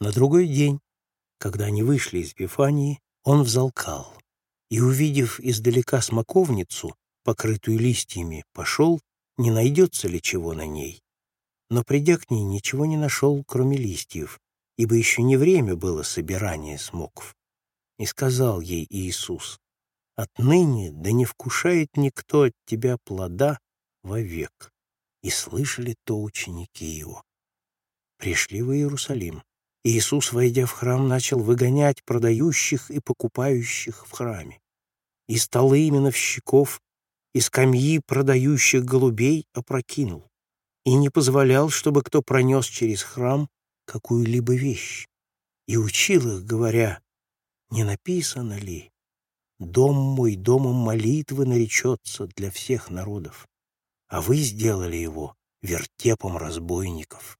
На другой день, когда они вышли из Вифании, он взалкал и, увидев издалека смоковницу, покрытую листьями, пошел, не найдется ли чего на ней. Но, придя к ней, ничего не нашел, кроме листьев, ибо еще не время было собирания смоков. И сказал ей Иисус, «Отныне да не вкушает никто от тебя плода вовек». И слышали то ученики его. Пришли в Иерусалим. Иисус, войдя в храм, начал выгонять продающих и покупающих в храме. И столы именовщиков, и скамьи продающих голубей опрокинул, и не позволял, чтобы кто пронес через храм какую-либо вещь. И учил их, говоря, не написано ли, «Дом мой домом молитвы наречется для всех народов, а вы сделали его вертепом разбойников».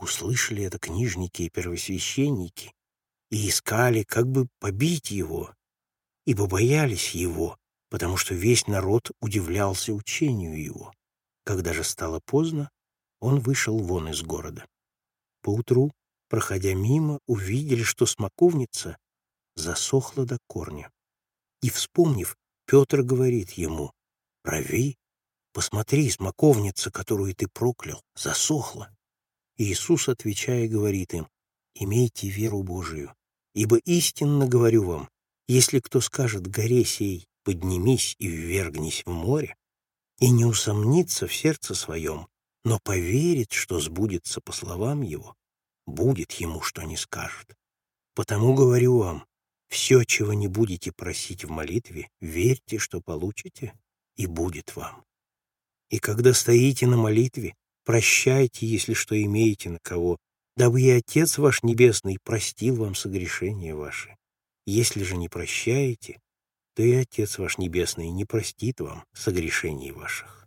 Услышали это книжники и первосвященники и искали, как бы побить его, ибо боялись его, потому что весь народ удивлялся учению его. Когда же стало поздно, он вышел вон из города. Поутру, проходя мимо, увидели, что смоковница засохла до корня. И, вспомнив, Петр говорит ему, «Прави, посмотри, смоковница, которую ты проклял, засохла». Иисус, отвечая, говорит им, «Имейте веру Божию, ибо истинно говорю вам, если кто скажет горе сей, поднимись и ввергнись в море, и не усомнится в сердце своем, но поверит, что сбудется по словам его, будет ему, что не скажет. Потому говорю вам, все, чего не будете просить в молитве, верьте, что получите, и будет вам. И когда стоите на молитве, прощайте, если что имеете на кого, дабы и Отец ваш Небесный простил вам согрешения ваши. Если же не прощаете, то и Отец ваш Небесный не простит вам согрешений ваших.